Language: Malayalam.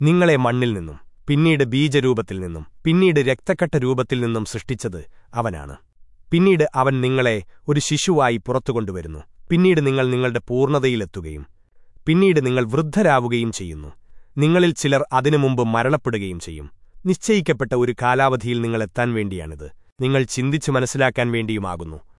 നിങ്ങളെ മണ്ണിൽ നിന്നും പിന്നീട് ബീജരൂപത്തിൽ നിന്നും പിന്നീട് രക്തക്കട്ട രൂപത്തിൽ നിന്നും സൃഷ്ടിച്ചത് അവനാണ്. പിന്നീട് അവൻ നിങ്ങളെ ഒരു ശിശുവായി പുറത്തുകൊണ്ടുവരുന്നു. പിന്നീട് നിങ്ങൾ നിങ്ങളുടെ പൂർണതയിലെത്തുകയും പിന്നീട് നിങ്ങൾ വൃദ്ധരാവുകയും ചെയ്യുന്നു. നിങ്ങളിൽ ചിലർ അതിനു മുമ്പ് മരണപ്പെടുകയും ചെയ്യും. നിശ്ചയിക്കപ്പെട്ട ഒരു കാലാവധിയിൽ നിങ്ങളെത്താൻ വേണ്ടിയാണിത്. നിങ്ങൾ ചിന്തിച്ചു മനസ്സിലാക്കാൻ വേണ്ടിയുമാകുന്നു.